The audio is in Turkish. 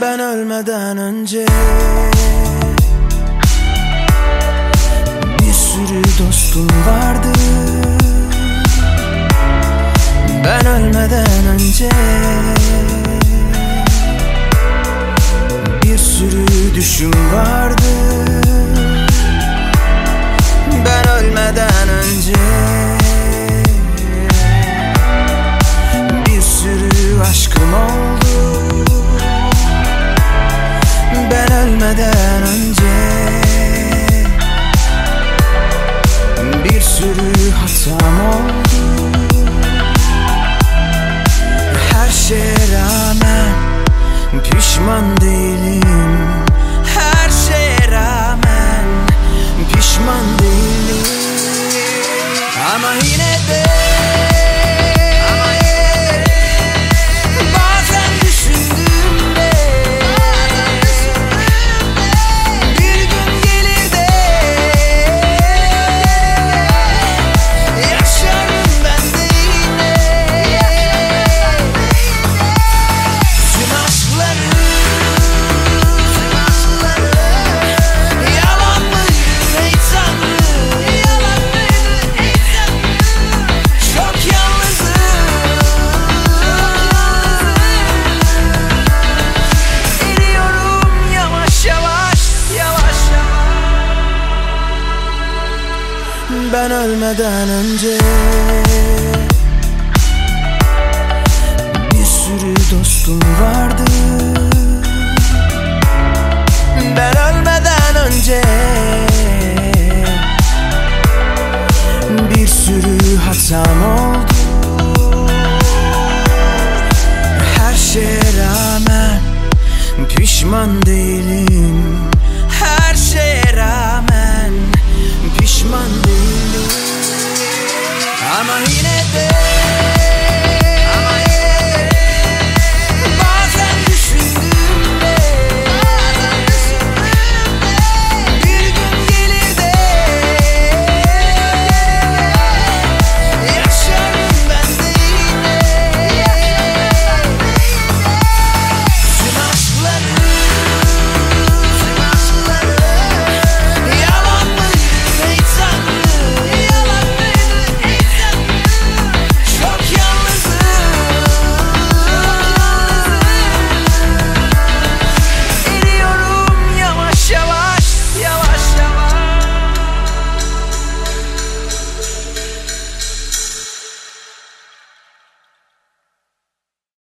Ben ölmeden önce. Bir sürü dostum vardı. Ben ölmeden önce. Bir sürü düşüm vardı ölmeden önce Bir sürü hatam oldu. Her şeye rağmen Pişman değilim ölmeden önce Bir sürü dostum vardı. Ben ölmeden önce Bir sürü hatam oldu. Her şeye rağmen Pişman değilim I'm a heated